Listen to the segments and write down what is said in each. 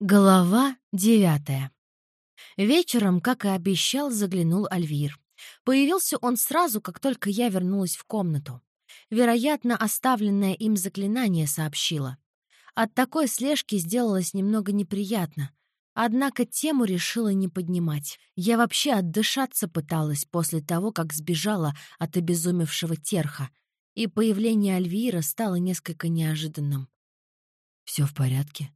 Глава девятая. Вечером, как и обещал, заглянул Альвир. Появился он сразу, как только я вернулась в комнату. Вероятно, оставленное им заклинание сообщило. От такой слежки сделалось немного неприятно. Однако тему решила не поднимать. Я вообще отдышаться пыталась после того, как сбежала от обезумевшего терха, и появление Альвира стало несколько неожиданным. «Все в порядке?» —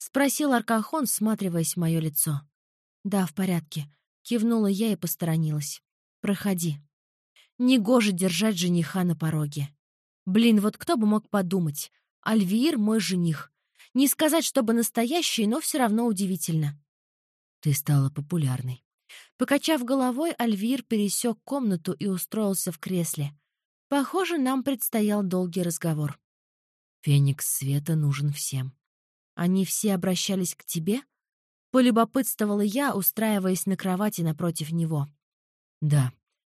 спросил Аркахон, всматриваясь в мое лицо. «Да, в порядке», — кивнула я и посторонилась. «Проходи». Негоже держать жениха на пороге. Блин, вот кто бы мог подумать. Альвир — мой жених. Не сказать, чтобы настоящий, но все равно удивительно. Ты стала популярной. Покачав головой, Альвир пересек комнату и устроился в кресле. Похоже, нам предстоял долгий разговор. Феникс света нужен всем. Они все обращались к тебе? Полюбопытствовала я, устраиваясь на кровати напротив него. Да,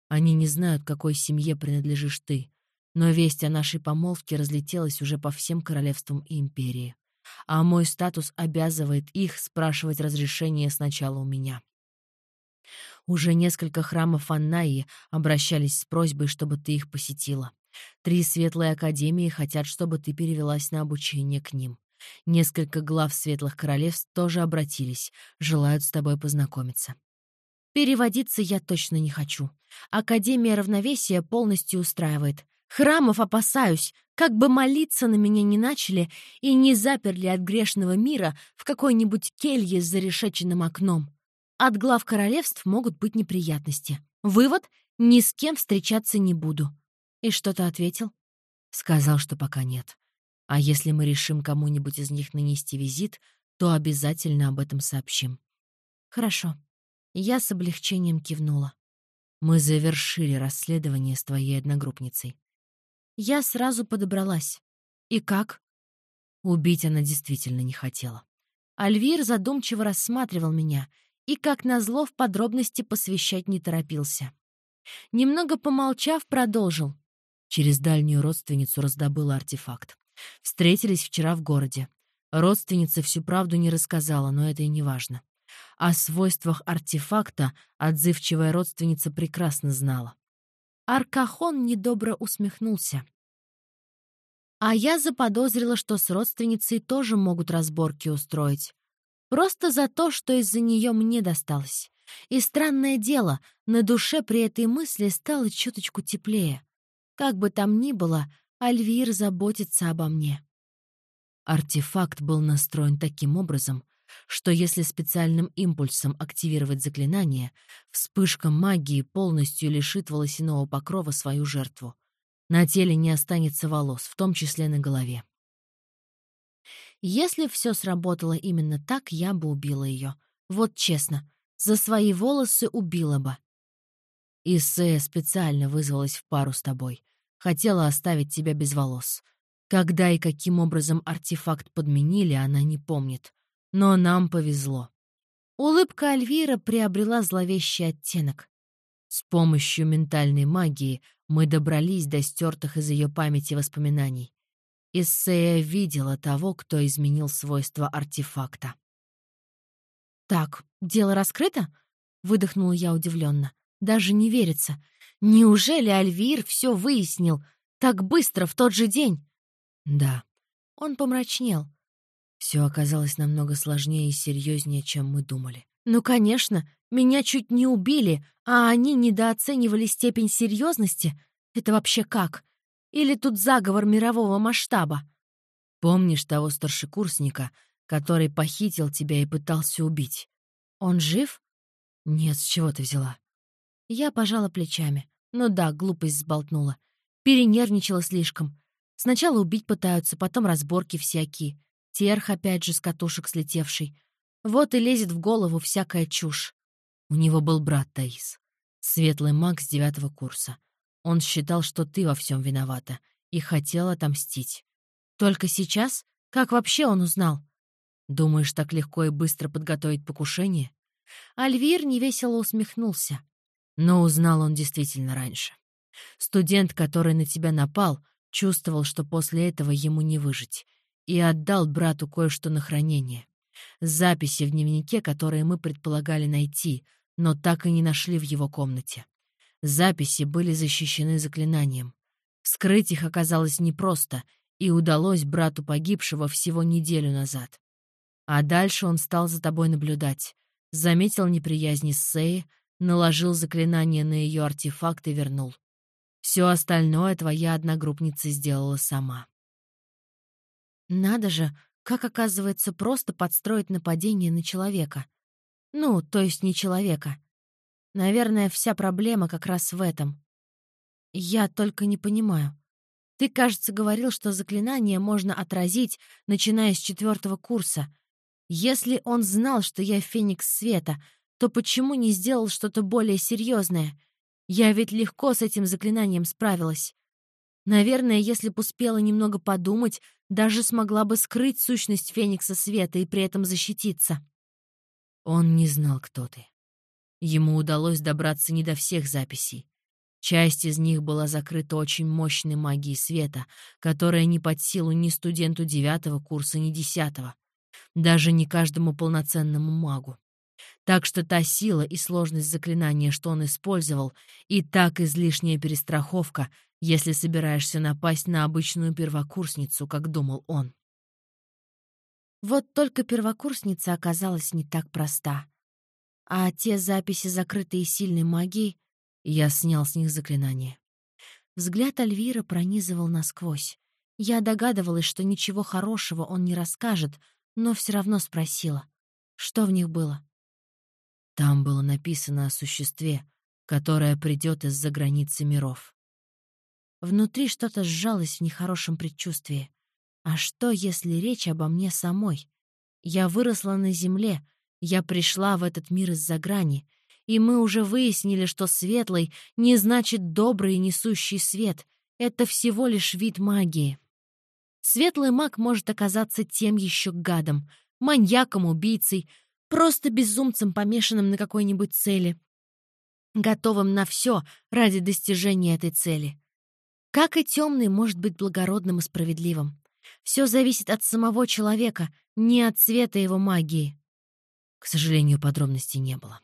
они не знают, какой семье принадлежишь ты, но весть о нашей помолвке разлетелась уже по всем королевствам и империи. А мой статус обязывает их спрашивать разрешение сначала у меня. Уже несколько храмов Аннаи обращались с просьбой, чтобы ты их посетила. Три светлые академии хотят, чтобы ты перевелась на обучение к ним. Несколько глав Светлых Королевств тоже обратились, желают с тобой познакомиться. Переводиться я точно не хочу. Академия равновесия полностью устраивает. Храмов опасаюсь, как бы молиться на меня не начали и не заперли от грешного мира в какой-нибудь келье с зарешеченным окном. От глав королевств могут быть неприятности. Вывод — ни с кем встречаться не буду. И что то ответил? Сказал, что пока нет. А если мы решим кому-нибудь из них нанести визит, то обязательно об этом сообщим. Хорошо. Я с облегчением кивнула. Мы завершили расследование с твоей одногруппницей. Я сразу подобралась. И как? Убить она действительно не хотела. Альвир задумчиво рассматривал меня и, как назло, в подробности посвящать не торопился. Немного помолчав, продолжил. Через дальнюю родственницу раздобыла артефакт. Встретились вчера в городе. Родственница всю правду не рассказала, но это и не важно. О свойствах артефакта отзывчивая родственница прекрасно знала. Аркахон недобро усмехнулся. А я заподозрила, что с родственницей тоже могут разборки устроить. Просто за то, что из-за нее мне досталось. И странное дело, на душе при этой мысли стало чуточку теплее. Как бы там ни было, Альвир заботится обо мне. Артефакт был настроен таким образом, что если специальным импульсом активировать заклинание, вспышка магии полностью лишит волосяного покрова свою жертву. На теле не останется волос, в том числе на голове. Если все сработало именно так, я бы убила ее. Вот честно, за свои волосы убила бы. Исея специально вызвалась в пару с тобой. Хотела оставить тебя без волос. Когда и каким образом артефакт подменили, она не помнит. Но нам повезло. Улыбка Альвира приобрела зловещий оттенок. С помощью ментальной магии мы добрались до стертых из ее памяти воспоминаний. Иссея видела того, кто изменил свойства артефакта. «Так, дело раскрыто?» — выдохнула я удивленно. «Даже не верится. Неужели Альвир все выяснил? Так быстро, в тот же день? Да. Он помрачнел. Все оказалось намного сложнее и серьезнее, чем мы думали. Ну, конечно, меня чуть не убили, а они недооценивали степень серьезности. Это вообще как? Или тут заговор мирового масштаба? Помнишь того старшекурсника, который похитил тебя и пытался убить? Он жив? Нет, с чего ты взяла? Я пожала плечами. Ну да, глупость сболтнула. Перенервничала слишком. Сначала убить пытаются, потом разборки всякие. Терх опять же с катушек слетевший. Вот и лезет в голову всякая чушь. У него был брат Таис. Светлый маг с девятого курса. Он считал, что ты во всем виновата, и хотел отомстить. Только сейчас? Как вообще он узнал? Думаешь, так легко и быстро подготовить покушение? Альвир невесело усмехнулся. Но узнал он действительно раньше. Студент, который на тебя напал, чувствовал, что после этого ему не выжить, и отдал брату кое-что на хранение. Записи в дневнике, которые мы предполагали найти, но так и не нашли в его комнате. Записи были защищены заклинанием. Скрыть их оказалось непросто, и удалось брату погибшего всего неделю назад. А дальше он стал за тобой наблюдать, заметил неприязнь Сеи, наложил заклинание на ее артефакт и вернул. Все остальное твоя одногруппница сделала сама. Надо же, как оказывается просто подстроить нападение на человека. Ну, то есть не человека. Наверное, вся проблема как раз в этом. Я только не понимаю. Ты, кажется, говорил, что заклинание можно отразить, начиная с четвертого курса. Если он знал, что я Феникс Света, то почему не сделал что-то более серьезное? Я ведь легко с этим заклинанием справилась. Наверное, если бы успела немного подумать, даже смогла бы скрыть сущность Феникса Света и при этом защититься. Он не знал, кто ты. Ему удалось добраться не до всех записей. Часть из них была закрыта очень мощной магией света, которая не под силу ни студенту девятого курса, ни десятого, даже не каждому полноценному магу. Так что та сила и сложность заклинания, что он использовал, и так излишняя перестраховка, если собираешься напасть на обычную первокурсницу, как думал он. Вот только первокурсница оказалась не так проста. А те записи, закрытые сильной магией, я снял с них заклинание. Взгляд Альвира пронизывал насквозь. Я догадывалась, что ничего хорошего он не расскажет, но все равно спросила, что в них было. Там было написано о существе, которое придет из-за границы миров. Внутри что-то сжалось в нехорошем предчувствии. А что, если речь обо мне самой? Я выросла на земле, я пришла в этот мир из-за грани, и мы уже выяснили, что светлый не значит добрый несущий свет. Это всего лишь вид магии. Светлый маг может оказаться тем еще гадом, маньяком, убийцей, просто безумцем, помешанным на какой-нибудь цели, готовым на все ради достижения этой цели. Как и темный может быть благородным и справедливым. Все зависит от самого человека, не от цвета его магии. К сожалению, подробностей не было.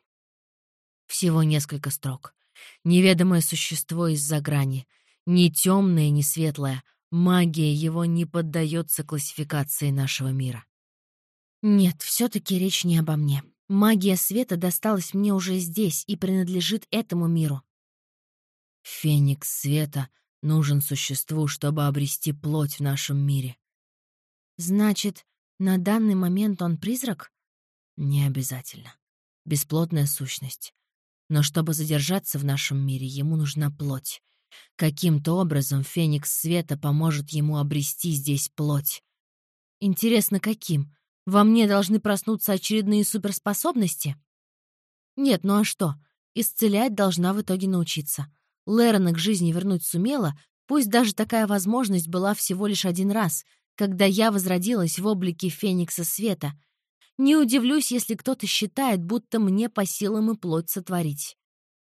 Всего несколько строк. Неведомое существо из-за грани. Ни темное, ни светлое. Магия его не поддается классификации нашего мира. Нет, все-таки речь не обо мне. Магия света досталась мне уже здесь и принадлежит этому миру. Феникс света нужен существу, чтобы обрести плоть в нашем мире. Значит, на данный момент он призрак? Не обязательно. Бесплотная сущность. Но чтобы задержаться в нашем мире, ему нужна плоть. Каким-то образом Феникс Света поможет ему обрести здесь плоть. Интересно, каким? Во мне должны проснуться очередные суперспособности? Нет, ну а что? Исцелять должна в итоге научиться. Лерона к жизни вернуть сумела, пусть даже такая возможность была всего лишь один раз, когда я возродилась в облике Феникса Света — не удивлюсь, если кто-то считает, будто мне по силам и плоть сотворить.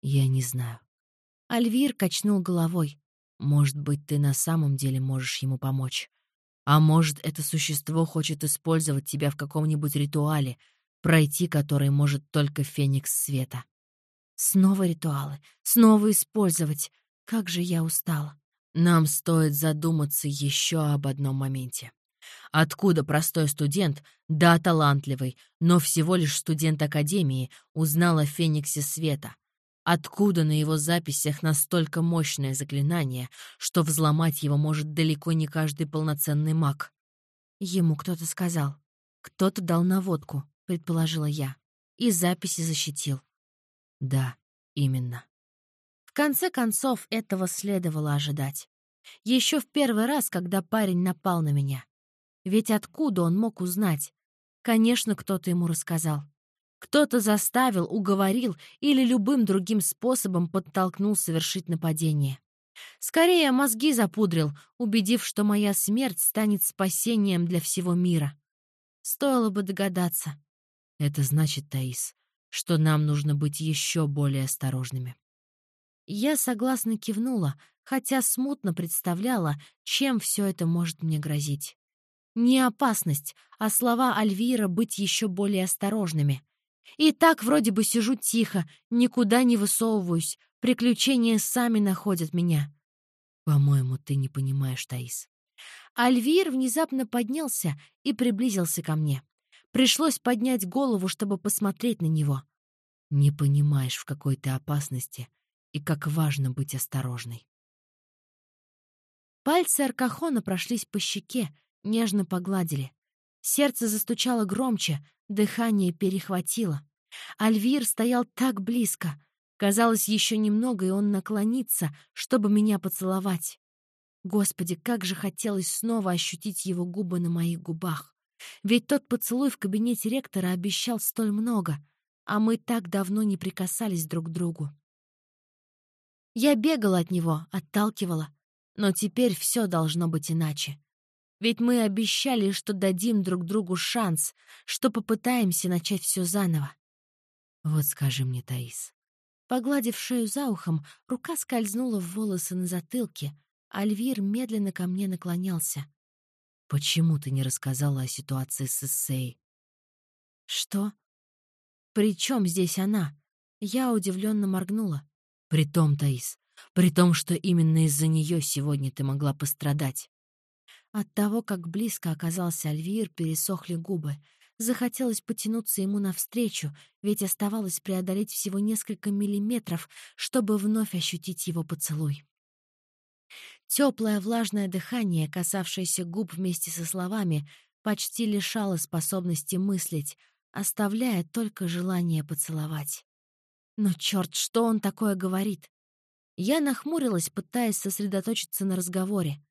Я не знаю. Альвир качнул головой. Может быть, ты на самом деле можешь ему помочь. А может, это существо хочет использовать тебя в каком-нибудь ритуале, пройти который может только Феникс Света. Снова ритуалы, снова использовать. Как же я устала. Нам стоит задуматься еще об одном моменте. Откуда простой студент, да, талантливый, но всего лишь студент Академии, узнал о Фениксе Света? Откуда на его записях настолько мощное заклинание, что взломать его может далеко не каждый полноценный маг? Ему кто-то сказал. Кто-то дал наводку, предположила я. И записи защитил. Да, именно. В конце концов, этого следовало ожидать. Еще в первый раз, когда парень напал на меня. Ведь откуда он мог узнать? Конечно, кто-то ему рассказал. Кто-то заставил, уговорил или любым другим способом подтолкнул совершить нападение. Скорее, мозги запудрил, убедив, что моя смерть станет спасением для всего мира. Стоило бы догадаться. Это значит, Таис, что нам нужно быть еще более осторожными. Я согласно кивнула, хотя смутно представляла, чем все это может мне грозить. Не опасность, а слова Альвира быть еще более осторожными. И так вроде бы сижу тихо, никуда не высовываюсь, приключения сами находят меня. По-моему, ты не понимаешь, Таис. Альвир внезапно поднялся и приблизился ко мне. Пришлось поднять голову, чтобы посмотреть на него. Не понимаешь, в какой ты опасности и как важно быть осторожной. Пальцы Аркахона прошлись по щеке, нежно погладили. Сердце застучало громче, дыхание перехватило. Альвир стоял так близко. Казалось, еще немного, и он наклонится, чтобы меня поцеловать. Господи, как же хотелось снова ощутить его губы на моих губах. Ведь тот поцелуй в кабинете ректора обещал столь много, а мы так давно не прикасались друг к другу. Я бегала от него, отталкивала, но теперь все должно быть иначе. Ведь мы обещали, что дадим друг другу шанс, что попытаемся начать все заново. Вот скажи мне, Таис. Погладив шею за ухом, рука скользнула в волосы на затылке. Альвир медленно ко мне наклонялся. «Почему ты не рассказала о ситуации с Эссей?» «Что? При чем здесь она?» Я удивленно моргнула. «При том, Таис, при том, что именно из-за нее сегодня ты могла пострадать. От того, как близко оказался Альвир, пересохли губы. Захотелось потянуться ему навстречу, ведь оставалось преодолеть всего несколько миллиметров, чтобы вновь ощутить его поцелуй. Теплое влажное дыхание, касавшееся губ вместе со словами, почти лишало способности мыслить, оставляя только желание поцеловать. Но черт, что он такое говорит? Я нахмурилась, пытаясь сосредоточиться на разговоре.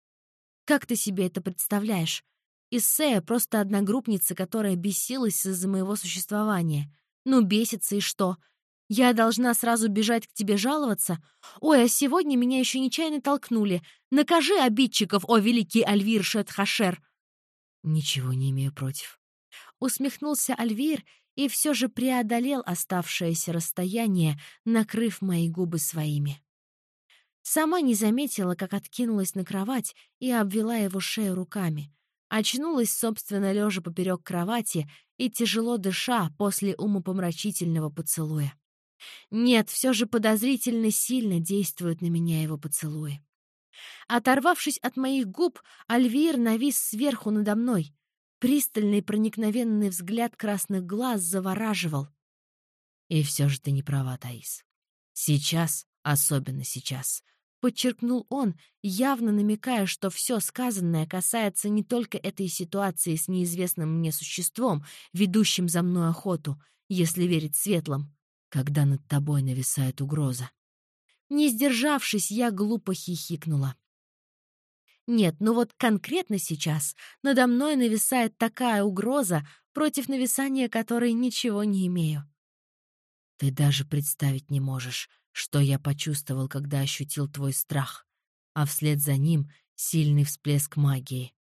Как ты себе это представляешь? Иссея просто одногруппница, которая бесилась из-за моего существования. Ну, бесится и что? Я должна сразу бежать к тебе жаловаться? Ой, а сегодня меня еще нечаянно толкнули. Накажи обидчиков, о великий Альвир Шетхашер!» «Ничего не имею против». Усмехнулся Альвир и все же преодолел оставшееся расстояние, накрыв мои губы своими. Сама не заметила, как откинулась на кровать и обвела его шею руками. Очнулась, собственно, лежа поперек кровати и тяжело дыша после умопомрачительного поцелуя. Нет, все же подозрительно сильно действуют на меня его поцелуи. Оторвавшись от моих губ, Альвир навис сверху надо мной. Пристальный проникновенный взгляд красных глаз завораживал. И все же ты не права, Таис. Сейчас, особенно сейчас, подчеркнул он, явно намекая, что все сказанное касается не только этой ситуации с неизвестным мне существом, ведущим за мной охоту, если верить светлым, когда над тобой нависает угроза. Не сдержавшись, я глупо хихикнула. Нет, ну вот конкретно сейчас надо мной нависает такая угроза, против нависания которой ничего не имею. Ты даже представить не можешь, что я почувствовал, когда ощутил твой страх, а вслед за ним сильный всплеск магии.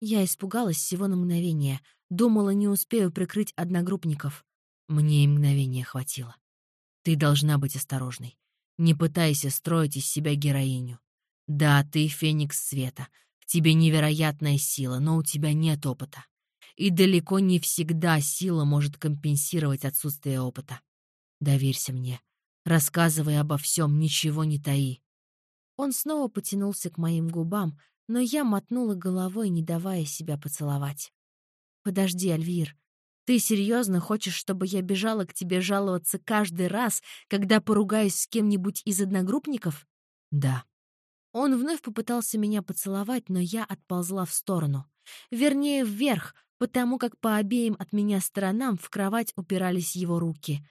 Я испугалась всего на мгновение, думала, не успею прикрыть одногруппников. Мне и мгновения хватило. Ты должна быть осторожной. Не пытайся строить из себя героиню. Да, ты феникс света. В тебе невероятная сила, но у тебя нет опыта. И далеко не всегда сила может компенсировать отсутствие опыта. Доверься мне. Рассказывай обо всем, ничего не таи. Он снова потянулся к моим губам, но я мотнула головой, не давая себя поцеловать. «Подожди, Альвир, ты серьезно хочешь, чтобы я бежала к тебе жаловаться каждый раз, когда поругаюсь с кем-нибудь из одногруппников?» «Да». Он вновь попытался меня поцеловать, но я отползла в сторону. Вернее, вверх, потому как по обеим от меня сторонам в кровать упирались его руки.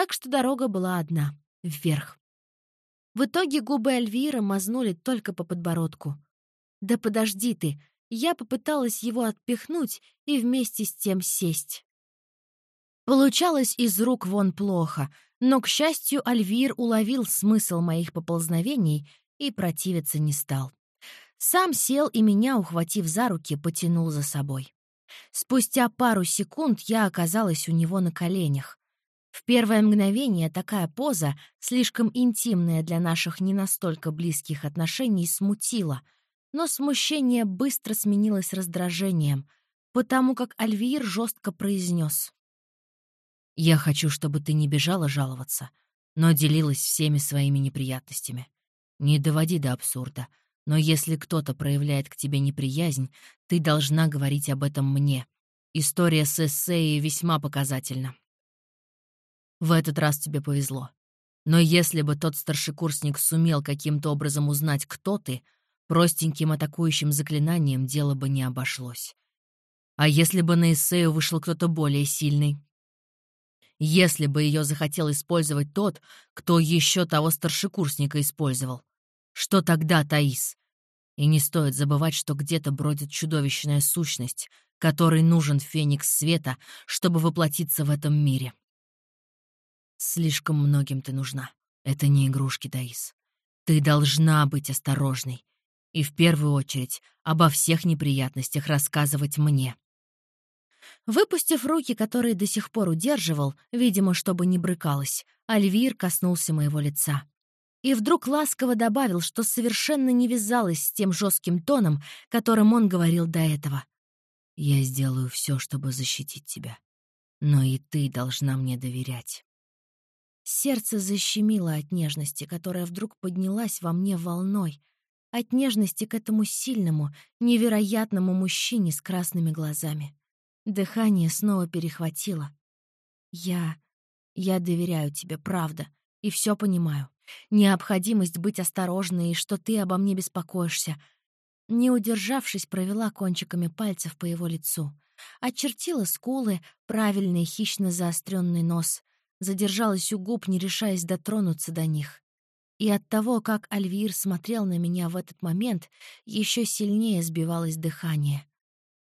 Так что дорога была одна — вверх. В итоге губы Эльвира мазнули только по подбородку. «Да подожди ты!» Я попыталась его отпихнуть и вместе с тем сесть. Получалось из рук вон плохо, но, к счастью, Альвир уловил смысл моих поползновений и противиться не стал. Сам сел и меня, ухватив за руки, потянул за собой. Спустя пару секунд я оказалась у него на коленях. В первое мгновение такая поза, слишком интимная для наших не настолько близких отношений, смутила, но смущение быстро сменилось раздражением, потому как Альвир жестко произнес. «Я хочу, чтобы ты не бежала жаловаться, но делилась всеми своими неприятностями. Не доводи до абсурда, но если кто-то проявляет к тебе неприязнь, ты должна говорить об этом мне. История с эссеей весьма показательна. В этот раз тебе повезло. Но если бы тот старшекурсник сумел каким-то образом узнать, кто ты, простеньким атакующим заклинанием дело бы не обошлось. А если бы на эссею вышел кто-то более сильный? Если бы ее захотел использовать тот, кто еще того старшекурсника использовал? Что тогда, Таис? И не стоит забывать, что где-то бродит чудовищная сущность, которой нужен феникс света, чтобы воплотиться в этом мире. Слишком многим ты нужна. Это не игрушки, Таис. Ты должна быть осторожной. И в первую очередь обо всех неприятностях рассказывать мне. Выпустив руки, которые до сих пор удерживал, видимо, чтобы не брыкалась, Альвир коснулся моего лица. И вдруг ласково добавил, что совершенно не вязалось с тем жестким тоном, которым он говорил до этого. «Я сделаю все, чтобы защитить тебя. Но и ты должна мне доверять». Сердце защемило от нежности, которая вдруг поднялась во мне волной, от нежности к этому сильному, невероятному мужчине с красными глазами. Дыхание снова перехватило. «Я... я доверяю тебе, правда, и все понимаю. Необходимость быть осторожной и что ты обо мне беспокоишься». Не удержавшись, провела кончиками пальцев по его лицу. Очертила скулы, правильный хищно заостренный нос, задержалась у губ, не решаясь дотронуться до них. И от того, как Альвир смотрел на меня в этот момент, еще сильнее сбивалось дыхание.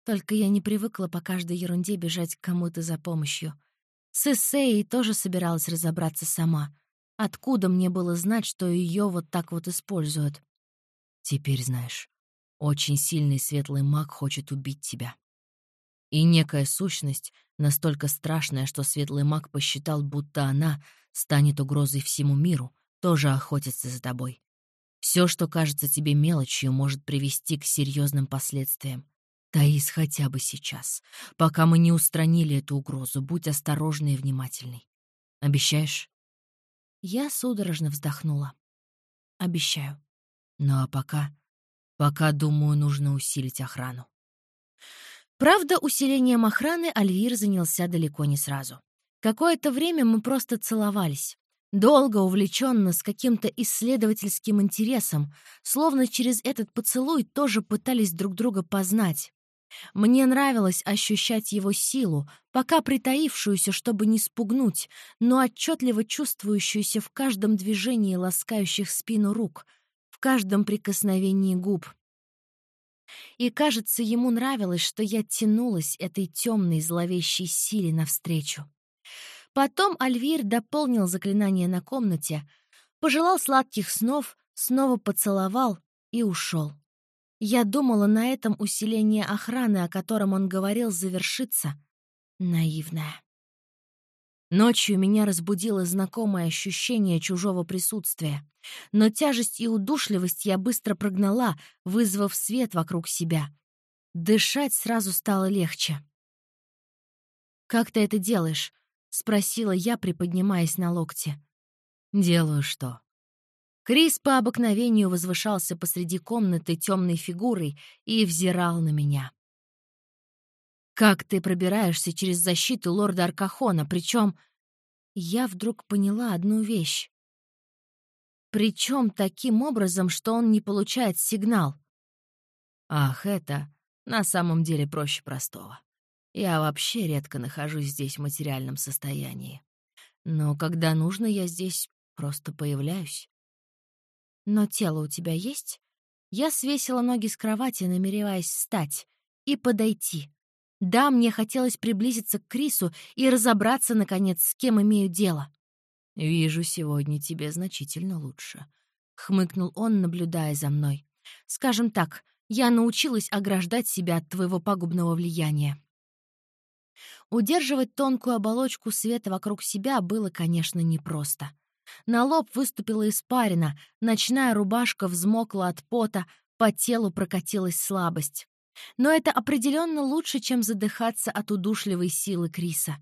Только я не привыкла по каждой ерунде бежать к кому-то за помощью. С Эссеей тоже собиралась разобраться сама. Откуда мне было знать, что ее вот так вот используют? Теперь знаешь, очень сильный светлый маг хочет убить тебя. И некая сущность, настолько страшная, что светлый маг посчитал, будто она станет угрозой всему миру, тоже охотится за тобой. Все, что кажется тебе мелочью, может привести к серьезным последствиям. Таис, хотя бы сейчас, пока мы не устранили эту угрозу, будь осторожной и внимательной. Обещаешь? Я судорожно вздохнула. Обещаю. Ну а пока... Пока, думаю, нужно усилить охрану. Правда, усилением охраны Альвир занялся далеко не сразу. Какое-то время мы просто целовались. Долго, увлеченно, с каким-то исследовательским интересом, словно через этот поцелуй тоже пытались друг друга познать. Мне нравилось ощущать его силу, пока притаившуюся, чтобы не спугнуть, но отчетливо чувствующуюся в каждом движении ласкающих спину рук, в каждом прикосновении губ. И, кажется, ему нравилось, что я тянулась этой темной зловещей силе навстречу. Потом Альвир дополнил заклинание на комнате, пожелал сладких снов, снова поцеловал и ушел. Я думала, на этом усиление охраны, о котором он говорил, завершится. Наивная. Ночью меня разбудило знакомое ощущение чужого присутствия. Но тяжесть и удушливость я быстро прогнала, вызвав свет вокруг себя. Дышать сразу стало легче. «Как ты это делаешь?» — спросила я, приподнимаясь на локте. «Делаю что?» Крис по обыкновению возвышался посреди комнаты темной фигурой и взирал на меня. Как ты пробираешься через защиту лорда Аркахона, причем я вдруг поняла одну вещь. Причем таким образом, что он не получает сигнал. Ах, это на самом деле проще простого. Я вообще редко нахожусь здесь в материальном состоянии. Но когда нужно, я здесь просто появляюсь. Но тело у тебя есть? Я свесила ноги с кровати, намереваясь встать и подойти. Да, мне хотелось приблизиться к Крису и разобраться, наконец, с кем имею дело. «Вижу, сегодня тебе значительно лучше», — хмыкнул он, наблюдая за мной. «Скажем так, я научилась ограждать себя от твоего пагубного влияния». Удерживать тонкую оболочку света вокруг себя было, конечно, непросто. На лоб выступила испарина, ночная рубашка взмокла от пота, по телу прокатилась слабость. Но это определенно лучше, чем задыхаться от удушливой силы Криса.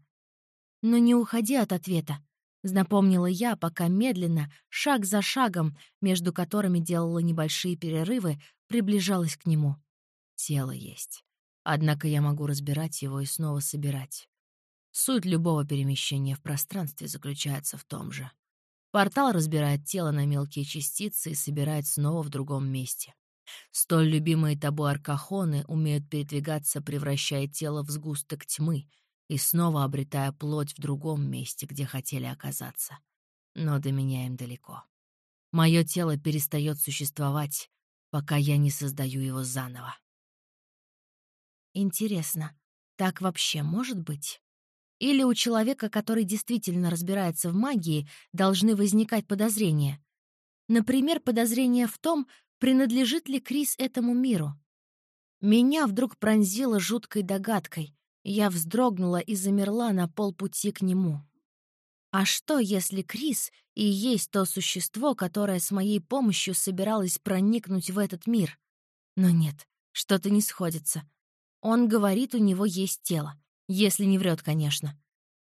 Но не уходи от ответа. Напомнила я, пока медленно, шаг за шагом, между которыми делала небольшие перерывы, приближалась к нему. Тело есть. Однако я могу разбирать его и снова собирать. Суть любого перемещения в пространстве заключается в том же. Портал разбирает тело на мелкие частицы и собирает снова в другом месте. Столь любимые тобой аркахоны умеют передвигаться, превращая тело в сгусток тьмы и снова обретая плоть в другом месте, где хотели оказаться. Но до меня им далеко. Мое тело перестает существовать, пока я не создаю его заново. Интересно, так вообще может быть? Или у человека, который действительно разбирается в магии, должны возникать подозрения? Например, подозрение в том, принадлежит ли Крис этому миру. Меня вдруг пронзило жуткой догадкой. Я вздрогнула и замерла на полпути к нему. А что, если Крис и есть то существо, которое с моей помощью собиралось проникнуть в этот мир? Но нет, что-то не сходится. Он говорит, у него есть тело. Если не врет, конечно.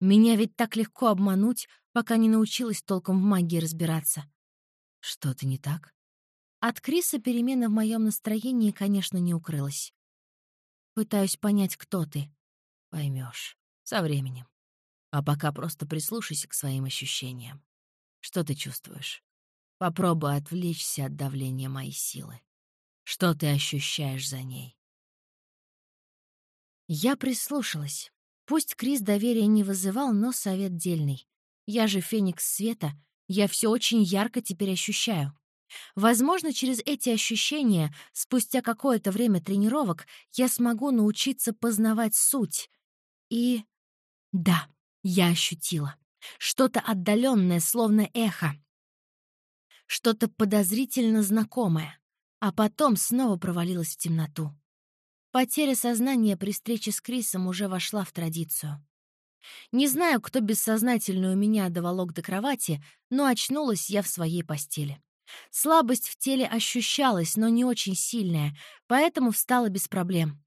Меня ведь так легко обмануть, пока не научилась толком в магии разбираться. Что-то не так? От Криса перемена в моем настроении, конечно, не укрылась. Пытаюсь понять, кто ты. Поймешь. Со временем. А пока просто прислушайся к своим ощущениям. Что ты чувствуешь? Попробуй отвлечься от давления моей силы. Что ты ощущаешь за ней? Я прислушалась. Пусть Крис доверия не вызывал, но совет дельный. Я же Феникс Света, я все очень ярко теперь ощущаю. Возможно, через эти ощущения, спустя какое-то время тренировок, я смогу научиться познавать суть. И... Да, я ощутила. Что-то отдаленное, словно эхо. Что-то подозрительно знакомое. А потом снова провалилась в темноту. Потеря сознания при встрече с Крисом уже вошла в традицию. Не знаю, кто бессознательную меня доволок до кровати, но очнулась я в своей постели. Слабость в теле ощущалась, но не очень сильная, поэтому встала без проблем.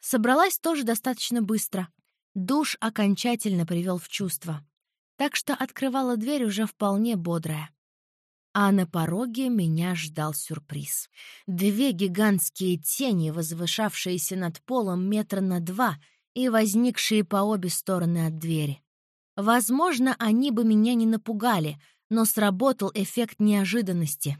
Собралась тоже достаточно быстро. Душ окончательно привел в чувство. Так что открывала дверь уже вполне бодрая. А на пороге меня ждал сюрприз. Две гигантские тени, возвышавшиеся над полом метра на два и возникшие по обе стороны от двери. Возможно, они бы меня не напугали, но сработал эффект неожиданности.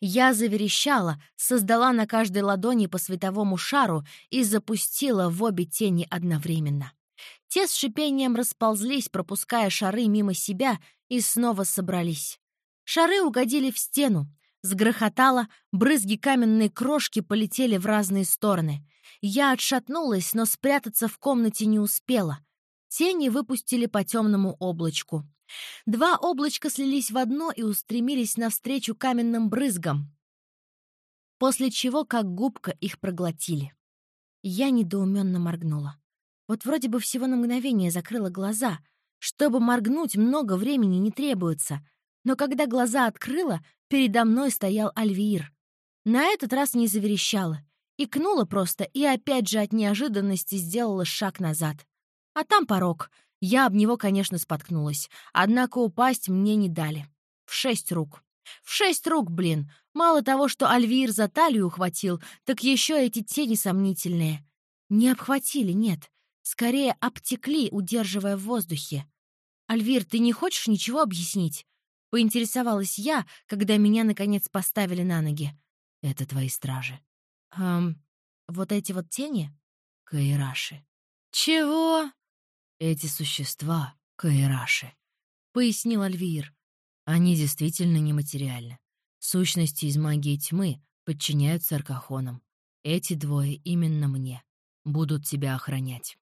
Я заверещала, создала на каждой ладони по световому шару и запустила в обе тени одновременно. Те с шипением расползлись, пропуская шары мимо себя, и снова собрались. Шары угодили в стену. Сгрохотало, брызги каменной крошки полетели в разные стороны. Я отшатнулась, но спрятаться в комнате не успела. Тени выпустили по темному облачку. Два облачка слились в одно и устремились навстречу каменным брызгам, после чего как губка их проглотили. Я недоуменно моргнула. Вот вроде бы всего на мгновение закрыла глаза. Чтобы моргнуть, много времени не требуется — но когда глаза открыла, передо мной стоял Альвир. На этот раз не заверещала. Икнула просто и опять же от неожиданности сделала шаг назад. А там порог. Я об него, конечно, споткнулась. Однако упасть мне не дали. В шесть рук. В шесть рук, блин. Мало того, что Альвир за талию ухватил, так еще эти тени сомнительные. Не обхватили, нет. Скорее обтекли, удерживая в воздухе. «Альвир, ты не хочешь ничего объяснить?» Поинтересовалась я, когда меня, наконец, поставили на ноги. «Это твои стражи». «Эм, вот эти вот тени?» «Каираши». «Чего?» «Эти существа — Каираши», — пояснил Альвир. «Они действительно нематериальны. Сущности из магии тьмы подчиняются аркахонам. Эти двое именно мне. Будут тебя охранять».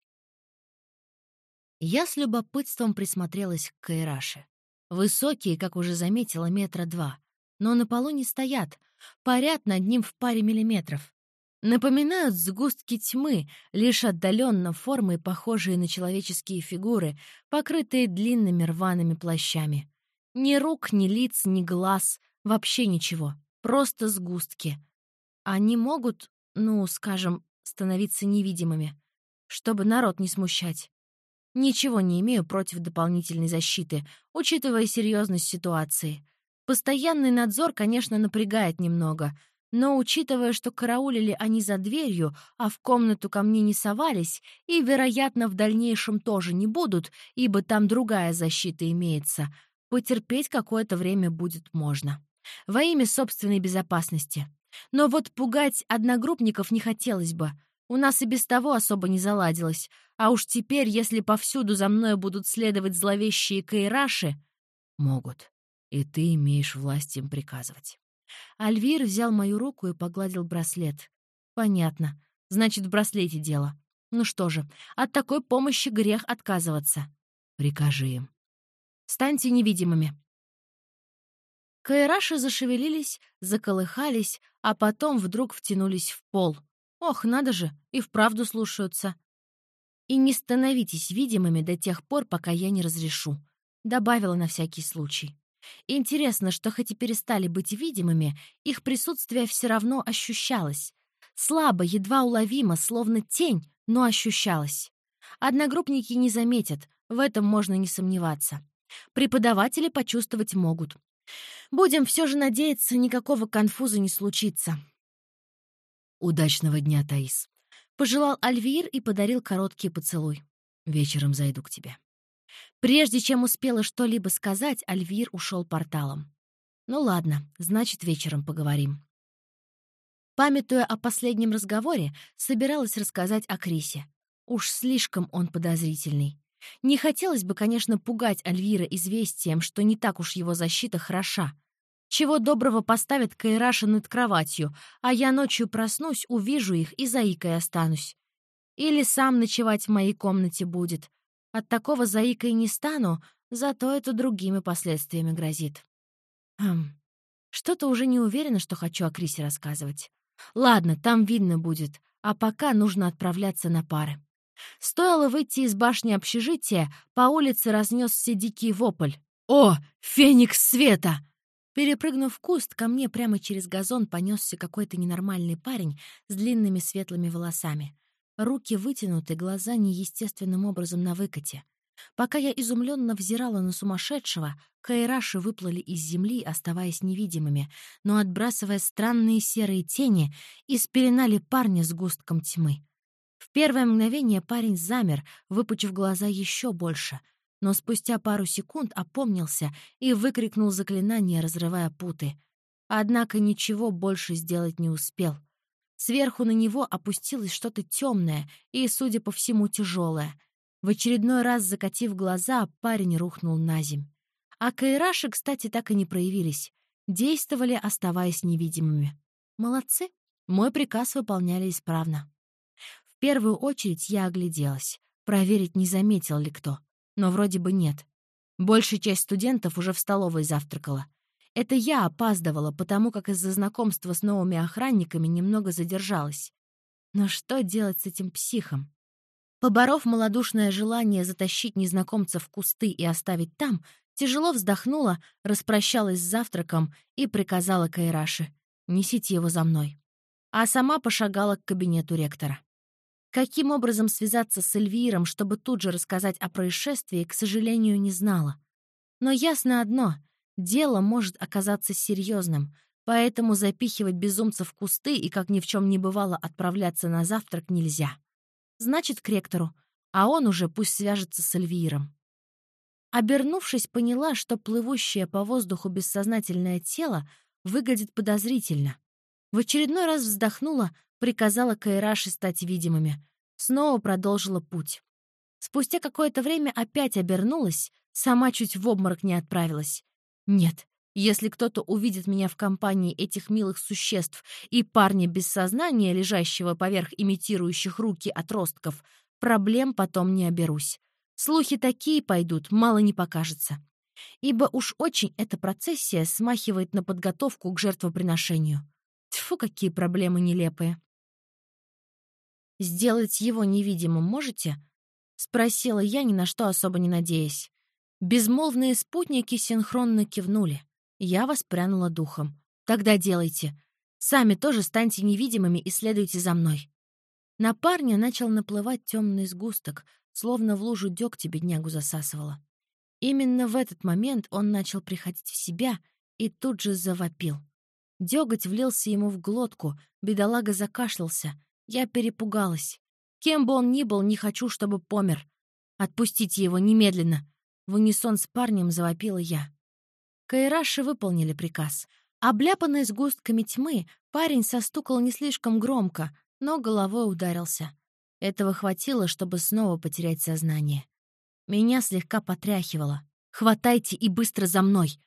Я с любопытством присмотрелась к Кайраше. Высокие, как уже заметила, метра два. Но на полу не стоят, парят над ним в паре миллиметров. Напоминают сгустки тьмы, лишь отдаленно формой, похожие на человеческие фигуры, покрытые длинными рваными плащами. Ни рук, ни лиц, ни глаз, вообще ничего. Просто сгустки. Они могут ну, скажем, становиться невидимыми, чтобы народ не смущать. Ничего не имею против дополнительной защиты, учитывая серьезность ситуации. Постоянный надзор, конечно, напрягает немного, но учитывая, что караулили они за дверью, а в комнату ко мне не совались, и, вероятно, в дальнейшем тоже не будут, ибо там другая защита имеется, потерпеть какое-то время будет можно. Во имя собственной безопасности. Но вот пугать одногруппников не хотелось бы. У нас и без того особо не заладилось. А уж теперь, если повсюду за мной будут следовать зловещие кайраши... Могут. И ты имеешь власть им приказывать. Альвир взял мою руку и погладил браслет. Понятно. Значит, в браслете дело. Ну что же, от такой помощи грех отказываться. Прикажи им. Станьте невидимыми. Кайраши зашевелились, заколыхались, а потом вдруг втянулись в пол. Ох, надо же, и вправду слушаются. И не становитесь видимыми до тех пор, пока я не разрешу. Добавила на всякий случай. Интересно, что хоть и перестали быть видимыми, их присутствие все равно ощущалось. Слабо, едва уловимо, словно тень, но ощущалось. Одногруппники не заметят, в этом можно не сомневаться. Преподаватели почувствовать могут. Будем все же надеяться, никакого конфуза не случится. «Удачного дня, Таис», — пожелал Альвир и подарил короткий поцелуй. «Вечером зайду к тебе». Прежде чем успела что-либо сказать, Альвир ушел порталом. «Ну ладно, значит, вечером поговорим». Памятуя о последнем разговоре, собиралась рассказать о Крисе. Уж слишком он подозрительный. Не хотелось бы, конечно, пугать Альвира известием, что не так уж его защита хороша. Чего доброго поставят Кайраша над кроватью, а я ночью проснусь, увижу их и заикой останусь. Или сам ночевать в моей комнате будет. От такого заикой не стану, зато это другими последствиями грозит. Хм, что-то уже не уверена, что хочу о Крисе рассказывать. Ладно, там видно будет, а пока нужно отправляться на пары. Стоило выйти из башни общежития, по улице разнесся дикий вопль. «О, феникс света!» Перепрыгнув куст, ко мне прямо через газон понесся какой-то ненормальный парень с длинными светлыми волосами. Руки вытянуты, глаза неестественным образом на выкате. Пока я изумленно взирала на сумасшедшего, кайраши выплыли из земли, оставаясь невидимыми, но отбрасывая странные серые тени и спеленали парня с густком тьмы. В первое мгновение парень замер, выпучив глаза еще больше, но спустя пару секунд опомнился и выкрикнул заклинание, разрывая путы. Однако ничего больше сделать не успел. Сверху на него опустилось что-то темное и, судя по всему, тяжелое. В очередной раз закатив глаза, парень рухнул на земь. А кайраши, кстати, так и не проявились. Действовали, оставаясь невидимыми. Молодцы. Мой приказ выполняли исправно. В первую очередь я огляделась, проверить, не заметил ли кто. Но вроде бы нет. Большая часть студентов уже в столовой завтракала. Это я опаздывала, потому как из-за знакомства с новыми охранниками немного задержалась. Но что делать с этим психом? Поборов малодушное желание затащить незнакомца в кусты и оставить там, тяжело вздохнула, распрощалась с завтраком и приказала Кайраше «Несите его за мной». А сама пошагала к кабинету ректора. Каким образом связаться с Эльвиром, чтобы тут же рассказать о происшествии, к сожалению, не знала. Но ясно одно — дело может оказаться серьезным, поэтому запихивать безумцев в кусты и, как ни в чем не бывало, отправляться на завтрак нельзя. Значит, к ректору, а он уже пусть свяжется с Эльвиром. Обернувшись, поняла, что плывущее по воздуху бессознательное тело выглядит подозрительно. В очередной раз вздохнула, приказала Кайраши стать видимыми. Снова продолжила путь. Спустя какое-то время опять обернулась, сама чуть в обморок не отправилась. Нет, если кто-то увидит меня в компании этих милых существ и парня без сознания, лежащего поверх имитирующих руки отростков, проблем потом не оберусь. Слухи такие пойдут, мало не покажется. Ибо уж очень эта процессия смахивает на подготовку к жертвоприношению. Тьфу, какие проблемы нелепые. «Сделать его невидимым можете?» — спросила я, ни на что особо не надеясь. Безмолвные спутники синхронно кивнули. Я воспрянула духом. «Тогда делайте». Сами тоже станьте невидимыми и следуйте за мной». На парня начал наплывать темный сгусток, словно в лужу дегтя беднягу засасывало. Именно в этот момент он начал приходить в себя и тут же завопил. Деготь влился ему в глотку, бедолага закашлялся. Я перепугалась. Кем бы он ни был, не хочу, чтобы помер. Отпустите его немедленно. В унисон с парнем завопила я. Кайраши выполнили приказ. Обляпанный сгустками тьмы, парень состукал не слишком громко, но головой ударился. Этого хватило, чтобы снова потерять сознание. Меня слегка потряхивало. «Хватайте и быстро за мной!»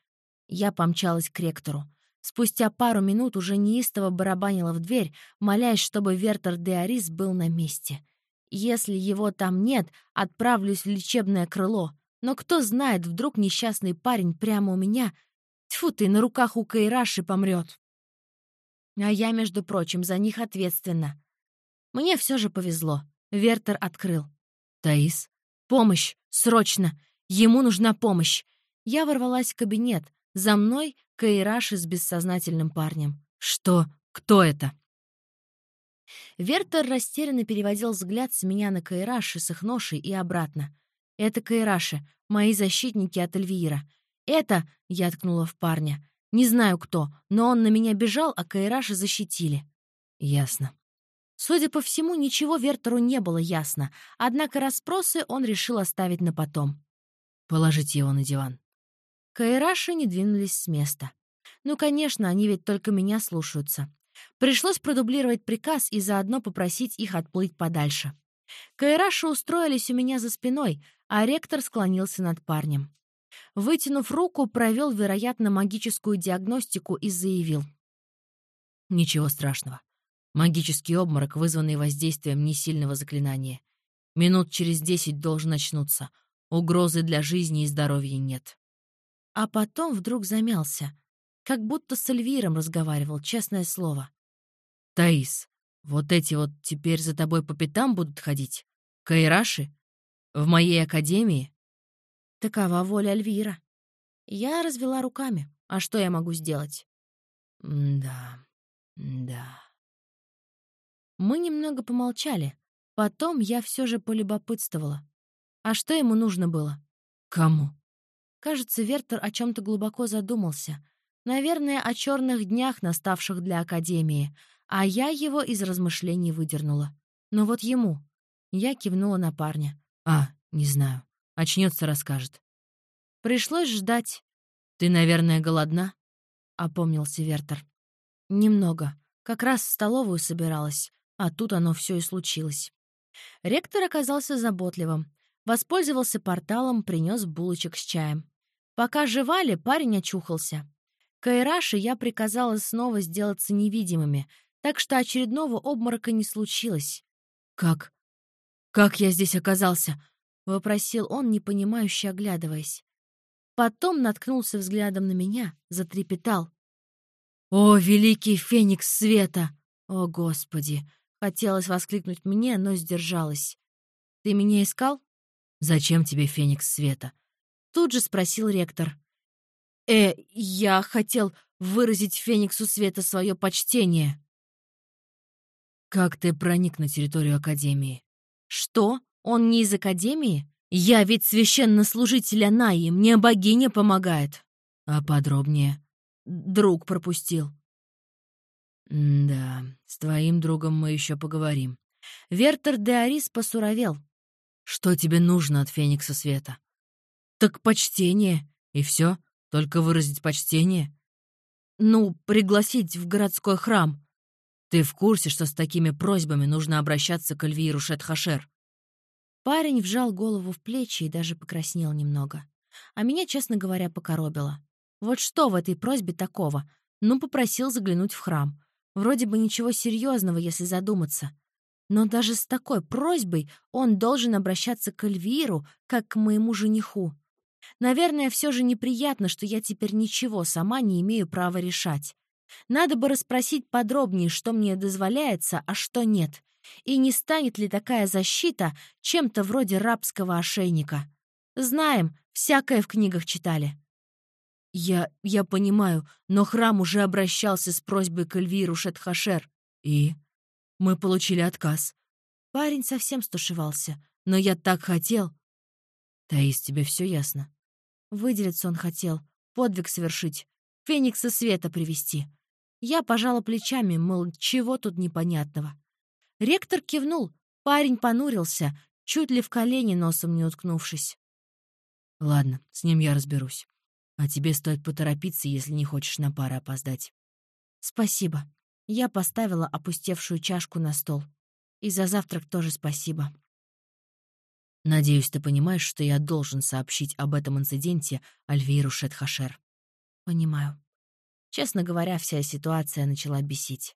Я помчалась к ректору. Спустя пару минут уже неистово барабанила в дверь, молясь, чтобы Вертер Деорис был на месте. Если его там нет, отправлюсь в лечебное крыло. Но кто знает, вдруг несчастный парень прямо у меня... Тьфу ты, на руках у Кайраши помрет. А я, между прочим, за них ответственна. Мне все же повезло. Вертер открыл. «Таис, помощь! Срочно! Ему нужна помощь!» Я ворвалась в кабинет. За мной Кайраши с бессознательным парнем. «Что? Кто это?» Вертер растерянно переводил взгляд с меня на Кайраши с их ношей и обратно. «Это Кайраши, мои защитники от Эльвира. Это...» — я ткнула в парня. «Не знаю кто, но он на меня бежал, а Кайраши защитили». «Ясно». Судя по всему, ничего Вертеру не было ясно, однако расспросы он решил оставить на потом. «Положите его на диван». Кайраши не двинулись с места. Ну, конечно, они ведь только меня слушаются. Пришлось продублировать приказ и заодно попросить их отплыть подальше. Кайраши устроились у меня за спиной, а ректор склонился над парнем. Вытянув руку, провел, вероятно, магическую диагностику и заявил. «Ничего страшного. Магический обморок, вызванный воздействием несильного заклинания. Минут через десять должен очнуться. Угрозы для жизни и здоровья нет». А потом вдруг замялся, как будто с Эльвиром разговаривал, честное слово. «Таис, вот эти вот теперь за тобой по пятам будут ходить? Кайраши? В моей академии?» Такова воля Эльвира. Я развела руками. А что я могу сделать? Да, да. Мы немного помолчали. Потом я все же полюбопытствовала. А что ему нужно было? Кому? Кажется, Вертер о чем то глубоко задумался. Наверное, о черных днях, наставших для Академии, а я его из размышлений выдернула. Но вот ему. Я кивнула на парня. «А, не знаю. Очнется, расскажет». Пришлось ждать. «Ты, наверное, голодна?» — опомнился Вертер. «Немного. Как раз в столовую собиралась, а тут оно все и случилось». Ректор оказался заботливым. Воспользовался порталом, принес булочек с чаем. Пока жевали, парень очухался. Кайраши я приказала снова сделаться невидимыми, так что очередного обморока не случилось. «Как? Как я здесь оказался?» — вопросил он, непонимающе оглядываясь. Потом наткнулся взглядом на меня, затрепетал. «О, великий феникс света! О, Господи!» Хотелось воскликнуть мне, но сдержалась. «Ты меня искал?» «Зачем тебе феникс света?» Тут же спросил ректор. «Э, я хотел выразить Фениксу Света свое почтение». «Как ты проник на территорию Академии?» «Что? Он не из Академии? Я ведь священнослужитель Анаи, мне богиня помогает». «А подробнее?» «Друг пропустил». «Да, с твоим другом мы еще поговорим». Вертер де Арис посуровел. «Что тебе нужно от Феникса Света?» «Так почтение. И все. Только выразить почтение? Ну, пригласить в городской храм. Ты в курсе, что с такими просьбами нужно обращаться к Эльвиру Шетхашер? Парень вжал голову в плечи и даже покраснел немного. А меня, честно говоря, покоробило. Вот что в этой просьбе такого? Ну, попросил заглянуть в храм. Вроде бы ничего серьезного, если задуматься. Но даже с такой просьбой он должен обращаться к Эльвиру, как к моему жениху. Наверное, все же неприятно, что я теперь ничего сама не имею права решать. Надо бы расспросить подробнее, что мне дозволяется, а что нет. И не станет ли такая защита чем-то вроде рабского ошейника? Знаем, всякое в книгах читали. «Я... я понимаю, но храм уже обращался с просьбой к Эльвиру Шетхашер. И... мы получили отказ. Парень совсем стушевался. Но я так хотел. Таис, тебе все ясно? Выделиться он хотел, подвиг совершить, Феникса Света привести. Я пожала плечами, мол, чего тут непонятного. Ректор кивнул, парень понурился, чуть ли в колени носом не уткнувшись. Ладно, с ним я разберусь. А тебе стоит поторопиться, если не хочешь на пары опоздать. Спасибо. Я поставила опустевшую чашку на стол. И за завтрак тоже спасибо. Надеюсь, ты понимаешь, что я должен сообщить об этом инциденте Альвиру Шетхашер. Понимаю. Честно говоря, вся ситуация начала бесить.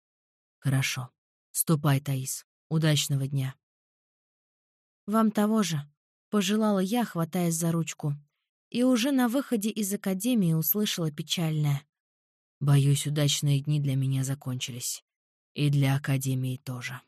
Хорошо. Ступай, Таис. Удачного дня. Вам того же, пожелала я, хватаясь за ручку. И уже на выходе из академии услышала печальное. Боюсь, удачные дни для меня закончились. И для академии тоже.